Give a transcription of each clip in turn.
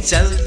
चलते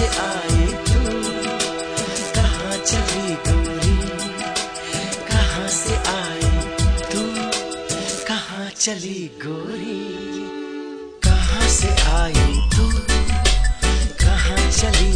से आई तू। कहाँ चली गोरी कहाँ से आई तू? कहाँ चली गोरी? कहाँ से आई तू? कहाँ चली